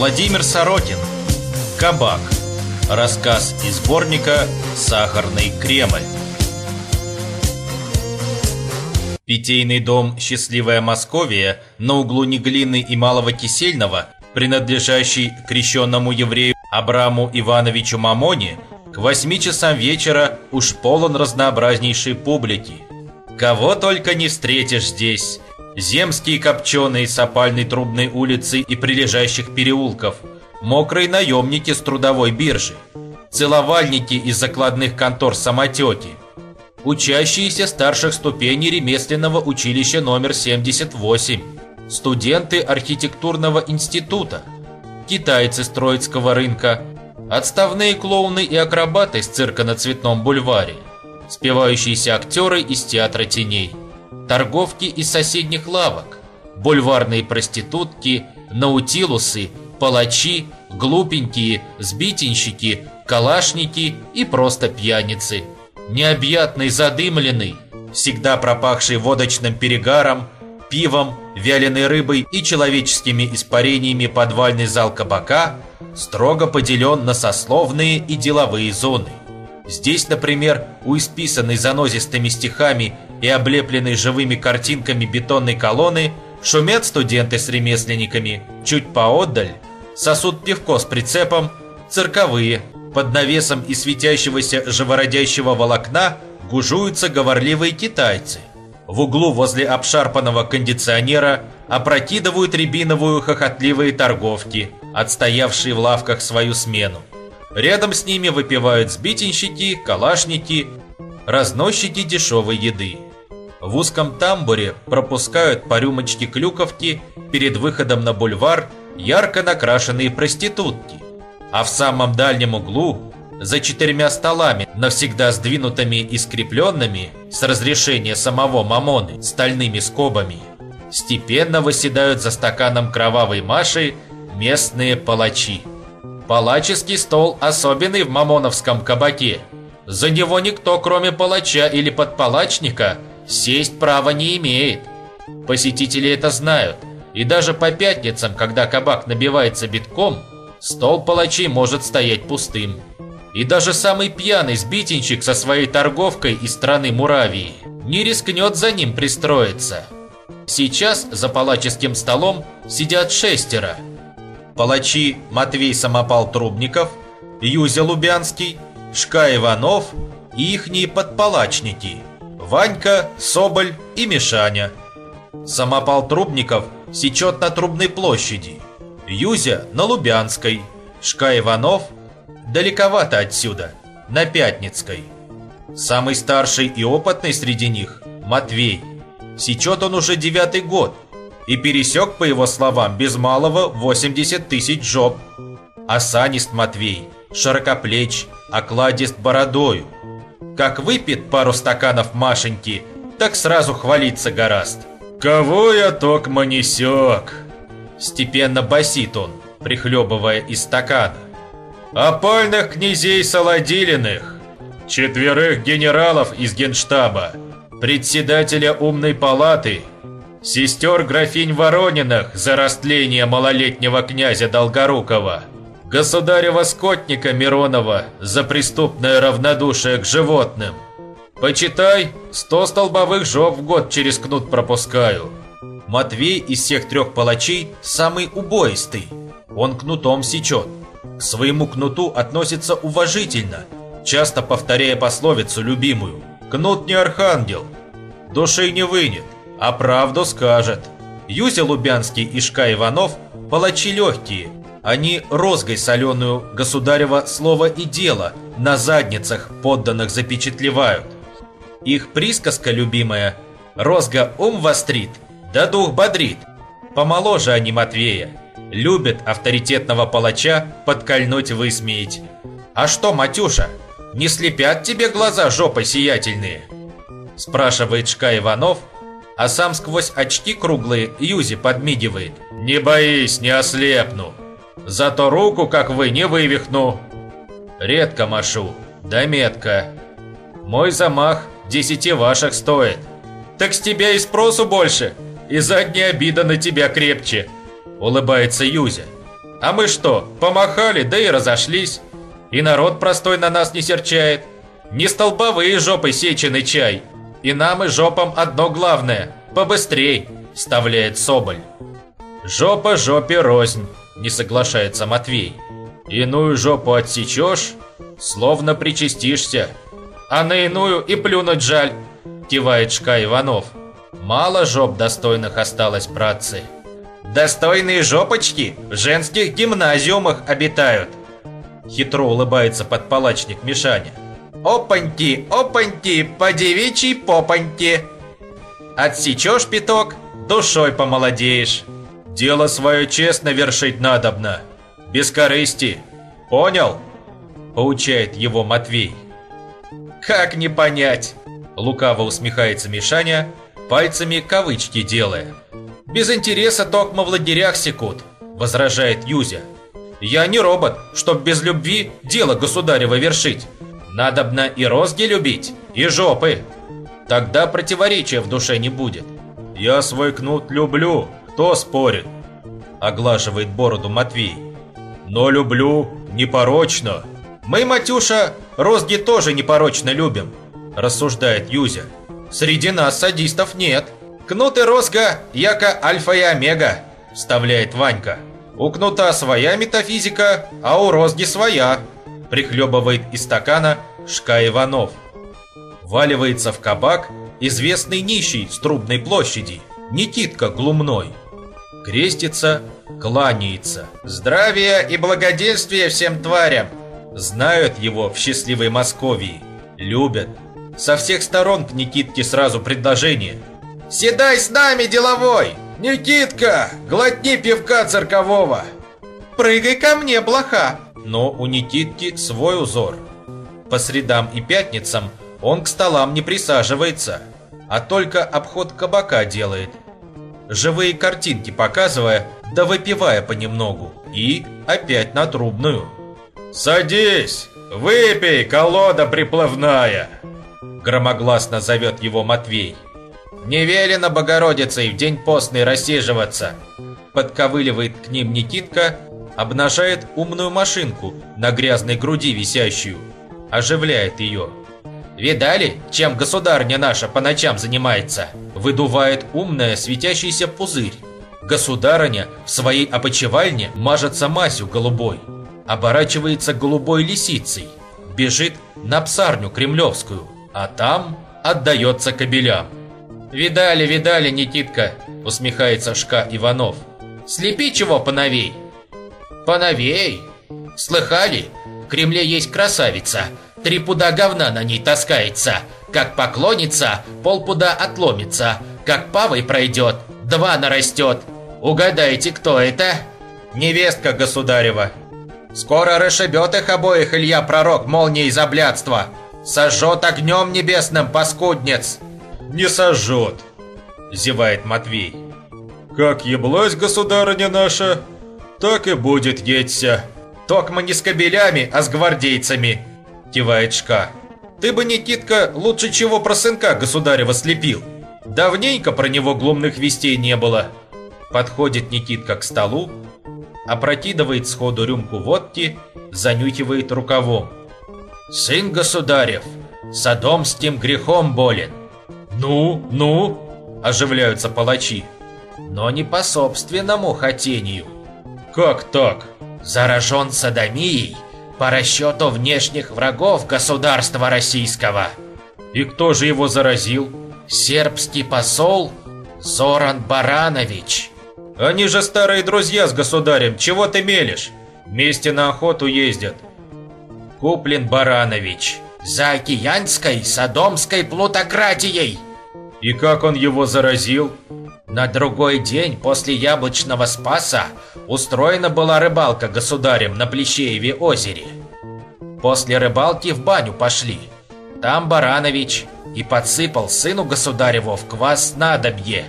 Владимир Сорокин Кабак Рассказ из сборника «Сахарный Кремль» Питейный дом «Счастливая Московия» на углу Неглины и Малого Кисельного, принадлежащий крещенному еврею Абраму Ивановичу Мамоне, к восьми часам вечера уж полон разнообразнейшей публики. Кого только не встретишь здесь. Земские копченые с опальной трубной улицы и прилежащих переулков, мокрые наемники с трудовой биржи, целовальники из закладных контор самотеки, учащиеся старших ступеней ремесленного училища номер 78, студенты архитектурного института, китайцы с Троицкого рынка, отставные клоуны и акробаты с цирка на Цветном бульваре, спевающиеся актеры из театра теней, торговки из соседних лавок, бульварные проститутки, наутилусы, палачи, глупенькие, сбитенщики, калашники и просто пьяницы. Необъятный задымленный, всегда пропахший водочным перегаром, пивом, вяленой рыбой и человеческими испарениями подвальный зал кабака строго поделен на сословные и деловые зоны. Здесь, например, у исписанной занозистыми стихами и облепленной живыми картинками бетонной колонны шумят студенты с ремесленниками. Чуть поотдаль сосут пивко с прицепом, цирковые. Под навесом и светящегося живородящего волокна гужуются говорливые китайцы. В углу возле обшарпанного кондиционера опрокидывают рябиновую хохотливые торговки, отстоявшие в лавках свою смену. Рядом с ними выпивают сбитенщики, калашники, разносчики дешевой еды. В узком тамбуре пропускают по рюмочке клюковки перед выходом на бульвар ярко накрашенные проститутки. А в самом дальнем углу, за четырьмя столами, навсегда сдвинутыми и скрепленными, с разрешения самого Мамоны, стальными скобами, степенно выседают за стаканом кровавой Маши местные палачи. Палаческий стол особенный в мамоновском кабаке. За него никто, кроме палача или подпалачника, сесть права не имеет. Посетители это знают. И даже по пятницам, когда кабак набивается битком, стол палачей может стоять пустым. И даже самый пьяный сбитенщик со своей торговкой из страны Муравии не рискнет за ним пристроиться. Сейчас за палаческим столом сидят шестеро – палачи Матвей Самопал Трубников, Юзя Лубянский, Шка Иванов и ихние подпалачники Ванька, Соболь и Мишаня. Самопал Трубников сечет на Трубной площади, Юзя на Лубянской, Шка Иванов далековато отсюда, на Пятницкой. Самый старший и опытный среди них – Матвей. Сечет он уже девятый год – и пересек, по его словам, без малого 80 тысяч жоп. Осанист Матвей, широкоплеч, окладист бородою. Как выпьет пару стаканов Машеньки, так сразу хвалиться гораст. «Кого я токмо несек?» Степенно басит он, прихлебывая из стакана. «Опальных князей Солодилиных, четверых генералов из генштаба, председателя умной палаты – сестер графинь Ворониных за растление малолетнего князя Долгорукова, государева скотника Миронова за преступное равнодушие к животным. Почитай, сто столбовых жоп в год через кнут пропускаю. Матвей из всех трех палачей самый убоистый. Он кнутом сечет. К своему кнуту относится уважительно, часто повторяя пословицу любимую. Кнут не архангел, души не вынет а правду скажет. Юзя Лубянский и Шка Иванов – палачи легкие. Они розгой соленую государева слово и дело на задницах подданных запечатлевают. Их присказка любимая – розга ум вострит, да дух бодрит. Помоложе они Матвея. Любят авторитетного палача подкольнуть высмеять. А что, Матюша, не слепят тебе глаза жопой сиятельные? Спрашивает Шка Иванов – а сам сквозь очки круглые Юзи подмигивает. «Не боись, не ослепну. Зато руку, как вы, не вывихну. Редко машу, да метко. Мой замах десяти ваших стоит. Так с тебя и спросу больше, и задняя обида на тебя крепче», улыбается Юзя. А мы что, помахали, да и разошлись. И народ простой на нас не серчает. Не столбовые жопы сеченый чай. И нам и жопам одно главное – побыстрей, вставляет Соболь. Жопа жопе рознь, не соглашается Матвей. Иную жопу отсечешь, словно причастишься. А на иную и плюнуть жаль, кивает Шка Иванов. Мало жоп достойных осталось, братцы. Достойные жопочки в женских гимназиумах обитают. Хитро улыбается подпалачник Мишаня. Опаньки, опаньки, по девичьей попаньки. Отсечешь пяток, душой помолодеешь. Дело свое честно вершить надобно. Без корысти. Понял? Поучает его Матвей. Как не понять? Лукаво усмехается Мишаня, пальцами кавычки делая. «Без интереса токмо в лагерях секут», – возражает Юзя. «Я не робот, чтоб без любви дело государева вершить. Надобно и розги любить, и жопы. Тогда противоречия в душе не будет». «Я свой кнут люблю, кто спорит?» – оглаживает бороду Матвей. «Но люблю непорочно». «Мы, Матюша, розги тоже непорочно любим», – рассуждает Юзя. «Среди нас садистов нет». «Кнут и розга, яко альфа и омега», – вставляет Ванька. «У кнута своя метафизика, а у розги своя», – прихлебывает из стакана Шка Иванов. Валивается в кабак известный нищий с трубной площади, Никитка Глумной. Крестится, кланяется. «Здравия и благоденствия всем тварям!» Знают его в счастливой Московии, любят. Со всех сторон к Никитке сразу предложение – Седай с нами, деловой! Никитка, глотни пивка циркового! Прыгай ко мне, блоха! Но у Никитки свой узор. По средам и пятницам он к столам не присаживается, а только обход кабака делает. Живые картинки показывая, да выпивая понемногу. И опять на трубную. «Садись! Выпей, колода приплывная!» Громогласно зовет его Матвей. «Не велено Богородицей в день постный рассиживаться!» Подковыливает к ним Никитка, обнажает умную машинку на грязной груди висящую, оживляет ее. «Видали, чем государня наша по ночам занимается?» Выдувает умная светящийся пузырь. Государыня в своей опочивальне мажется масью голубой, оборачивается голубой лисицей, бежит на псарню кремлевскую, а там отдается кобелям. «Видали, видали, Никитка!» – усмехается Шка Иванов. «Слепи чего поновей!» «Поновей? Слыхали? В Кремле есть красавица. Три пуда говна на ней таскается. Как поклонится, полпуда отломится. Как павой пройдет, два нарастет. Угадайте, кто это?» «Невестка государева!» «Скоро расшибет их обоих Илья Пророк молнией за блядство!» «Сожжет огнем небесным, паскуднец!» не сожжет!» Зевает Матвей. «Как еблась государыня наша, так и будет едься!» «Токма не с кобелями, а с гвардейцами!» Кивает Шка. «Ты бы, Никитка, лучше чего про сынка государева слепил! Давненько про него глумных вестей не было!» Подходит Никитка к столу, опрокидывает сходу рюмку водки, занюхивает рукавом. «Сын государев, садомским грехом болен. «Ну, ну?» – оживляются палачи. «Но не по собственному хотению». «Как так?» «Заражен садомией по расчету внешних врагов государства российского». «И кто же его заразил?» «Сербский посол Зоран Баранович». «Они же старые друзья с государем, чего ты мелешь? Вместе на охоту ездят». «Куплен Баранович» за океанской садомской плутократией. И как он его заразил? На другой день после яблочного спаса устроена была рыбалка государем на Плещееве озере. После рыбалки в баню пошли. Там Баранович и подсыпал сыну государеву в квас надобье.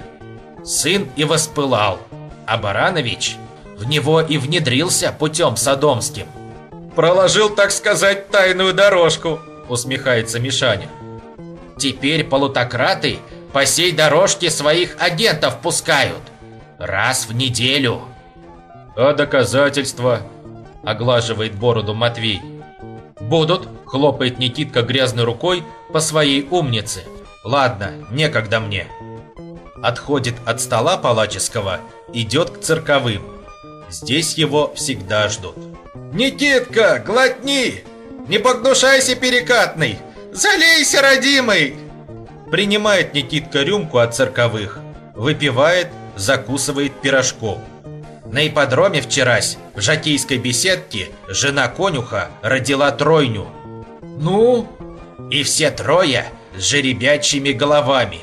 Сын и воспылал, а Баранович в него и внедрился путем садомским. Проложил, так сказать, тайную дорожку, усмехается Мишаня. Теперь полутократы по сей дорожке своих агентов пускают. Раз в неделю. А доказательства? Оглаживает бороду Матвей. Будут, хлопает Никитка грязной рукой по своей умнице. Ладно, некогда мне. Отходит от стола палаческого, идет к цирковым. Здесь его всегда ждут. «Никитка, глотни! Не погнушайся, перекатный! Залейся, родимый!» Принимает Никитка рюмку от цирковых, выпивает, закусывает пирожком. На ипподроме вчерась, в жакейской беседке, жена конюха родила тройню. «Ну?» И все трое с жеребячими головами.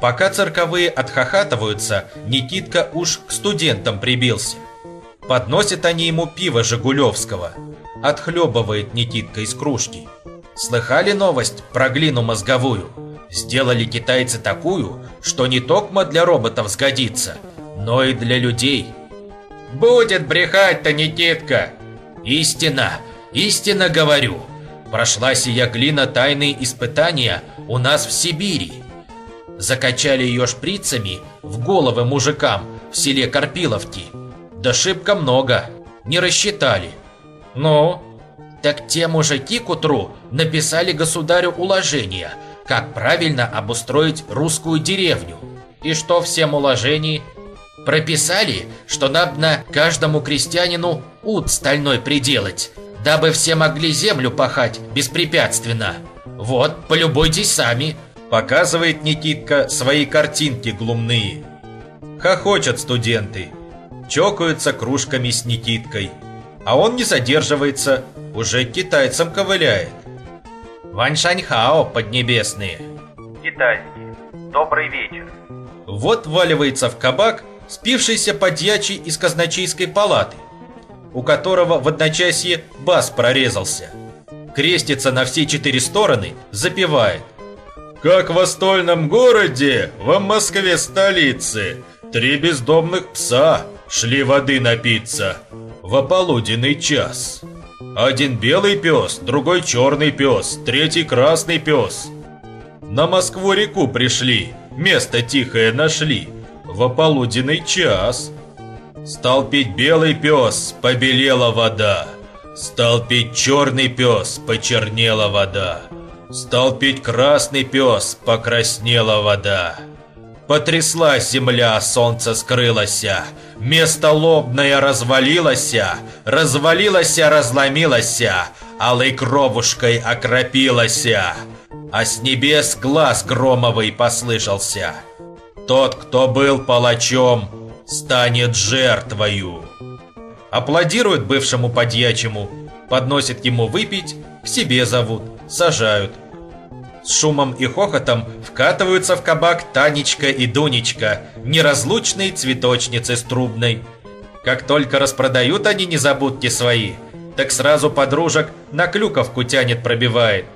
Пока цирковые отхохатываются, Никитка уж к студентам прибился. Подносят они ему пиво Жигулевского. Отхлебывает Никитка из кружки. Слыхали новость про глину мозговую? Сделали китайцы такую, что не токмо для роботов сгодится, но и для людей. Будет брехать-то, Никитка! Истина, истинно говорю. Прошла сия глина тайные испытания у нас в Сибири. Закачали ее шприцами в головы мужикам в селе Карпиловки. Да шибко много, не рассчитали. Ну? Так те мужики к утру написали государю уложение, как правильно обустроить русскую деревню. И что всем уложений? Прописали, что надо каждому крестьянину ут стальной приделать, дабы все могли землю пахать беспрепятственно. Вот, полюбуйтесь сами. Показывает Никитка свои картинки глумные. Хохочут студенты, чокаются кружками с Никиткой. А он не задерживается, уже к китайцам ковыляет. Ваньшаньхао поднебесные. Китайский. Добрый вечер. Вот валивается в кабак спившийся подьячий из казначейской палаты, у которого в одночасье бас прорезался. Крестится на все четыре стороны, запевает. Как в стольном городе, в Москве столице, три бездомных пса шли воды напиться в ополуденный час. Один белый пес, другой черный пес, третий красный пес. На Москву-реку пришли, место тихое нашли, в ополуденный час. Стал пить белый пес, побелела вода. Стал пить черный пес, почернела вода. Стал пить красный пес, покраснела вода. Потряслась земля, солнце скрылося, Место лобное развалилося, Развалилося, разломилося, Алой кровушкой окропилося, А с небес глаз громовый послышался. Тот, кто был палачом, станет жертвою. Аплодируют бывшему подьячему, подносят ему выпить, к себе зовут, сажают – с шумом и хохотом вкатываются в кабак Танечка и Дунечка, неразлучные цветочницы с трубной. Как только распродают они незабудки свои, так сразу подружек на клюковку тянет пробивает.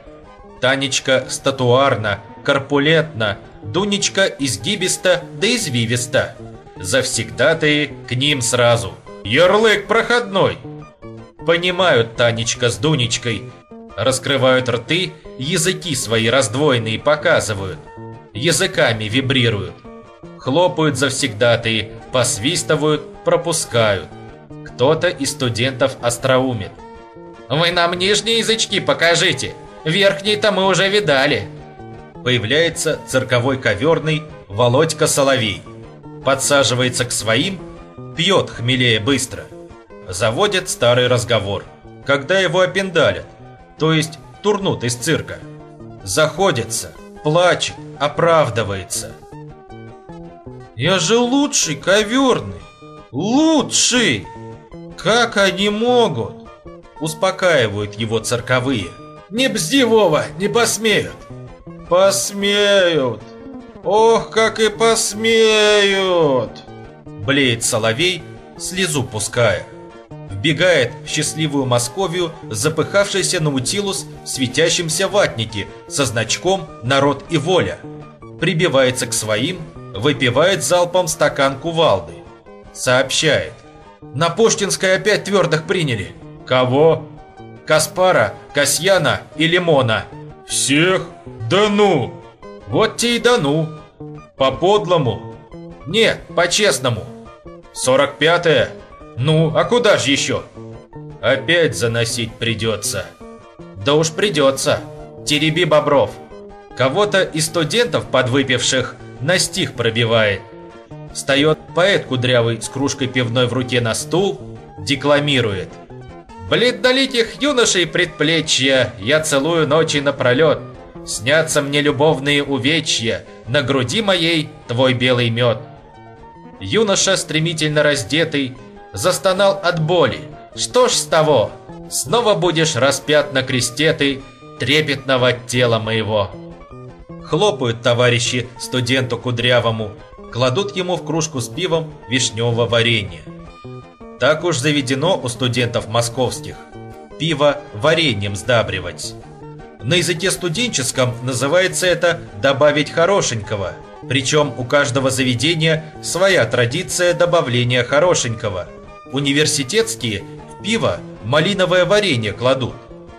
Танечка статуарно, корпулентно, Дунечка изгибисто да извивисто. Завсегдатые к ним сразу. Ярлык проходной. Понимают Танечка с Дунечкой, раскрывают рты, языки свои раздвоенные показывают, языками вибрируют, хлопают завсегдатые, посвистывают, пропускают. Кто-то из студентов остроумит. «Вы нам нижние язычки покажите, верхние-то мы уже видали». Появляется цирковой коверный Володька Соловей. Подсаживается к своим, пьет хмелее быстро. Заводит старый разговор, когда его опендалят то есть турнут из цирка. Заходится, плачет, оправдывается. «Я же лучший коверный! Лучший! Как они могут?» Успокаивают его цирковые. «Не бзди, не посмеют!» «Посмеют! Ох, как и посмеют!» Блеет соловей, слезу пуская. Вбегает в счастливую Московию запыхавшийся Наутилус в светящемся ватнике со значком «Народ и воля». Прибивается к своим, выпивает залпом стакан кувалды. Сообщает. На Поштинской опять твердых приняли. Кого? Каспара, Касьяна и Лимона. Всех? Да ну! Вот те и да ну. По-подлому? Нет, по-честному. Сорок пятое? Ну, а куда же еще? Опять заносить придется. Да уж придется. Тереби Бобров. Кого-то из студентов, подвыпивших, на стих пробивает. Встает поэт кудрявый с кружкой пивной в руке на стул, декламирует. Бледноликих юношей предплечья я целую ночи напролет. Снятся мне любовные увечья, на груди моей твой белый мед. Юноша, стремительно раздетый, застонал от боли. Что ж с того? Снова будешь распят на кресте ты трепетного тела моего. Хлопают товарищи студенту кудрявому, кладут ему в кружку с пивом вишневого варенья. Так уж заведено у студентов московских. Пиво вареньем сдабривать. На языке студенческом называется это «добавить хорошенького». Причем у каждого заведения своя традиция добавления хорошенького. Университетские в пиво малиновое варенье кладут.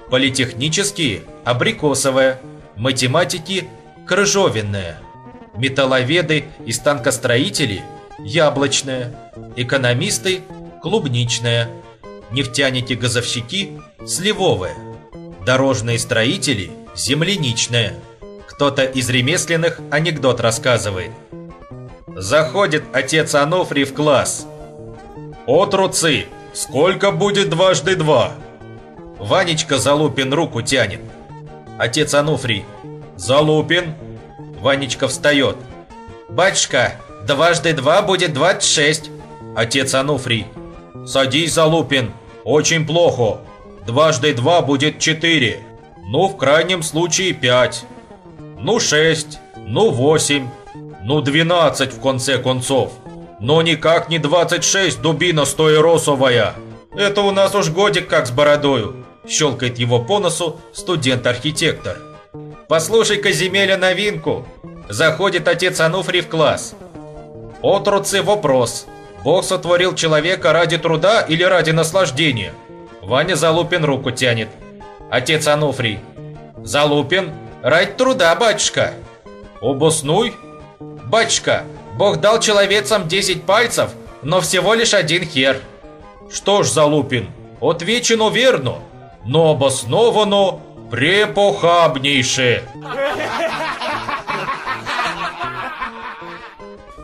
Политехнические – абрикосовое. Математики – крыжовенное. Металловеды и станкостроители – яблочное. Экономисты клубничная, нефтяники-газовщики – сливовая, дорожные строители – земляничная. Кто-то из ремесленных анекдот рассказывает. Заходит отец Ануфрий в класс. «Отруцы, сколько будет дважды два?» Ванечка Залупин руку тянет. Отец Ануфрий. «Залупин?» Ванечка встает. «Батюшка, дважды два будет двадцать шесть». Отец Ануфрий. «Садись, Залупин. Очень плохо. Дважды два будет четыре. Ну, в крайнем случае пять. Ну, шесть. Ну, восемь. Ну, двенадцать в конце концов. Но никак не двадцать шесть, дубина стоеросовая. Это у нас уж годик как с бородою». Щелкает его по носу студент-архитектор. «Послушай-ка, земеля, новинку!» Заходит отец Ануфрий в класс. «Отруцы вопрос. Бог сотворил человека ради труда или ради наслаждения?» Ваня Залупин руку тянет. Отец Ануфрий. «Залупин, ради труда, батюшка!» «Обоснуй!» «Батюшка, Бог дал человецам 10 пальцев, но всего лишь один хер!» «Что ж, Залупин, отвечено верно, но обосновано препохабнейше!»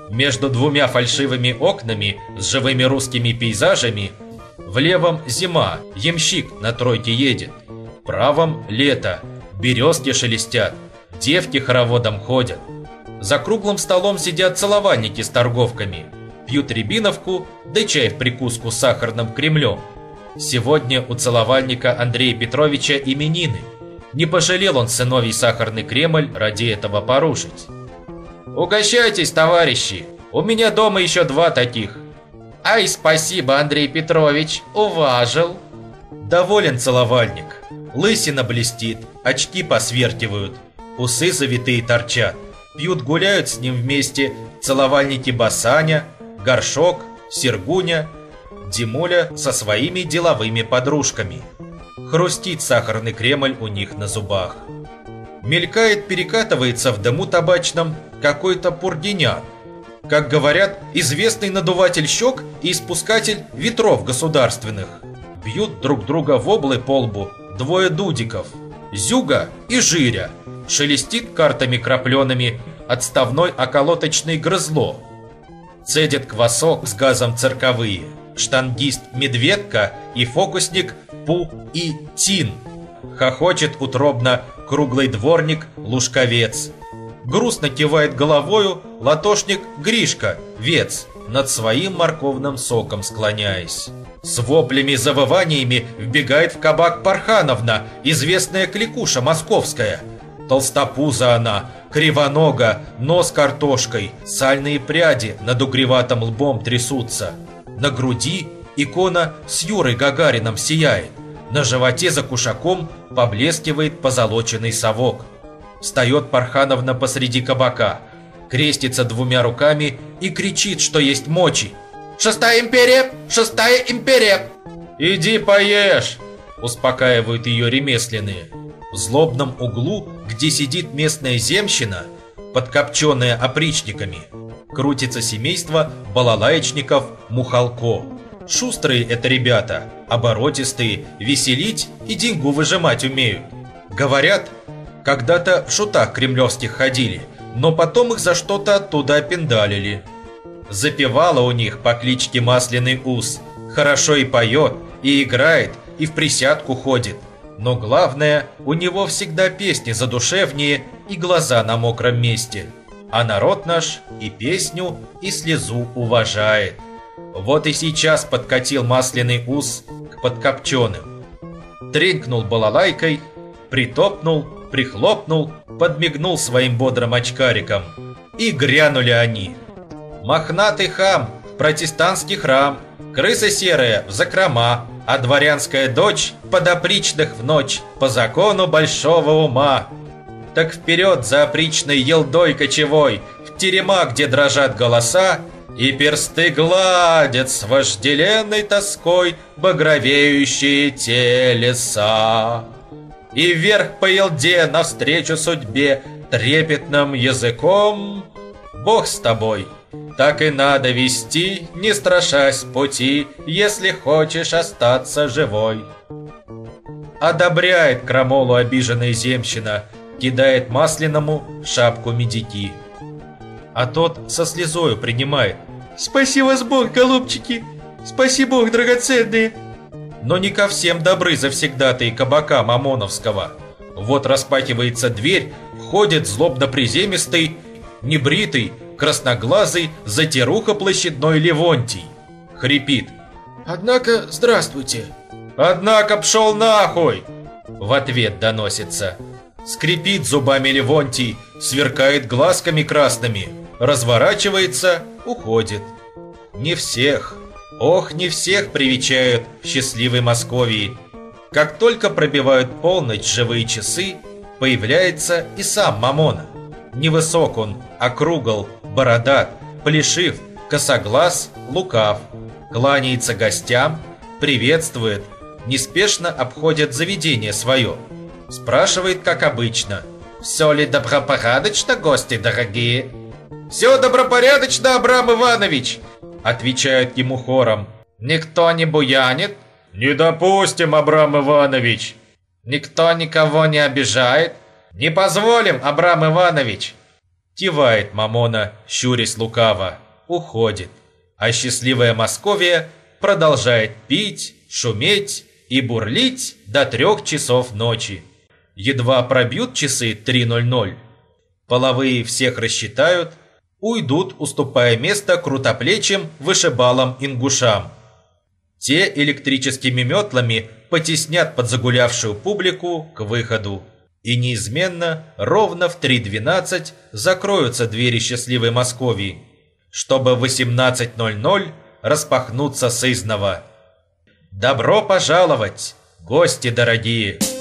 Между двумя фальшивыми окнами с живыми русскими пейзажами в левом зима, ямщик на тройке едет. В правом лето, березки шелестят, девки хороводом ходят. За круглым столом сидят целовальники с торговками, пьют рябиновку, да чай в прикуску с сахарным кремлем. Сегодня у целовальника Андрея Петровича именины. Не пожалел он сыновий сахарный кремль ради этого порушить. Угощайтесь, товарищи. У меня дома еще два таких. Ай, спасибо, Андрей Петрович, уважил. Доволен целовальник. Лысина блестит, очки посвертивают, усы завитые торчат. Пьют, гуляют с ним вместе целовальники Басаня, Горшок, Сергуня, Димуля со своими деловыми подружками. Хрустит сахарный кремль у них на зубах. Мелькает, перекатывается в дыму табачном какой-то пургинян. Как говорят, известный надуватель щек и испускатель ветров государственных. Бьют друг друга в облы по лбу двое дудиков. Зюга и Жиря. Шелестит картами крапленными отставной околоточный грызло. Цедят квасок с газом цирковые. Штангист Медведка и фокусник Пу и Тин. Хохочет утробно круглый дворник Лужковец. Грустно кивает головою латошник Гришка, вец, над своим морковным соком склоняясь. С воплями завываниями вбегает в кабак Пархановна, известная кликуша московская. Толстопуза она, кривонога, нос картошкой, сальные пряди над угреватым лбом трясутся. На груди икона с Юрой Гагарином сияет. На животе за кушаком поблескивает позолоченный совок. Встает Пархановна посреди кабака, крестится двумя руками и кричит, что есть мочи. «Шестая империя! Шестая империя!» «Иди поешь!» успокаивают ее ремесленные. В злобном углу, где сидит местная земщина, подкопченные опричниками. Крутится семейство балалаечников Мухалко. Шустрые это ребята, оборотистые, веселить и деньгу выжимать умеют. Говорят, когда-то в шутах кремлевских ходили, но потом их за что-то оттуда опиндалили. Запевала у них по кличке Масляный Ус. Хорошо и поет, и играет, и в присядку ходит. Но главное, у него всегда песни задушевнее и глаза на мокром месте. А народ наш и песню, и слезу уважает. Вот и сейчас подкатил масляный ус к подкопченым. Тренькнул балалайкой, притопнул, прихлопнул, подмигнул своим бодрым очкариком. И грянули они. Мохнатый хам, протестантский храм, крыса серая в закрома, а дворянская дочь подопричных в ночь по закону большого ума. Так вперед за опричной елдой кочевой, в терема, где дрожат голоса, и персты гладят с вожделенной тоской багровеющие телеса. И вверх по елде навстречу судьбе трепетным языком Бог с тобой, так и надо вести, не страшась пути, если хочешь остаться живой. Одобряет крамолу обиженная земщина, кидает масляному шапку медики. А тот со слезою принимает. «Спаси вас Бог, голубчики! Спаси Бог, драгоценные!» Но не ко всем добры завсегдатые кабака Мамоновского. Вот распахивается дверь, входит злобно-приземистый, небритый, красноглазый, затируха площадной Левонтий. Хрипит. «Однако, здравствуйте!» «Однако пшел нахуй!» В ответ доносится. Скрипит зубами Левонтий, сверкает глазками красными, разворачивается, уходит. Не всех, ох, не всех привечают в счастливой Московии. Как только пробивают полночь живые часы, появляется и сам Мамона. Невысок он, округл, бородат, плешив, косоглаз, лукав. Кланяется гостям, приветствует, неспешно обходит заведение свое. Спрашивает, как обычно. «Все ли добропорядочно, гости дорогие?» «Все добропорядочно, Абрам Иванович!» Отвечают ему хором. «Никто не буянит?» «Не допустим, Абрам Иванович!» «Никто никого не обижает?» «Не позволим, Абрам Иванович!» Кивает Мамона, щурясь лукаво. Уходит. А счастливая Московия продолжает пить, шуметь и бурлить до трех часов ночи. Едва пробьют часы 3.00, половые всех рассчитают, уйдут, уступая место крутоплечим вышибалам ингушам. Те электрическими метлами потеснят подзагулявшую публику к выходу. И неизменно ровно в 3.12 закроются двери счастливой Московии, чтобы в 18.00 распахнуться сызново. Добро пожаловать, гости дорогие!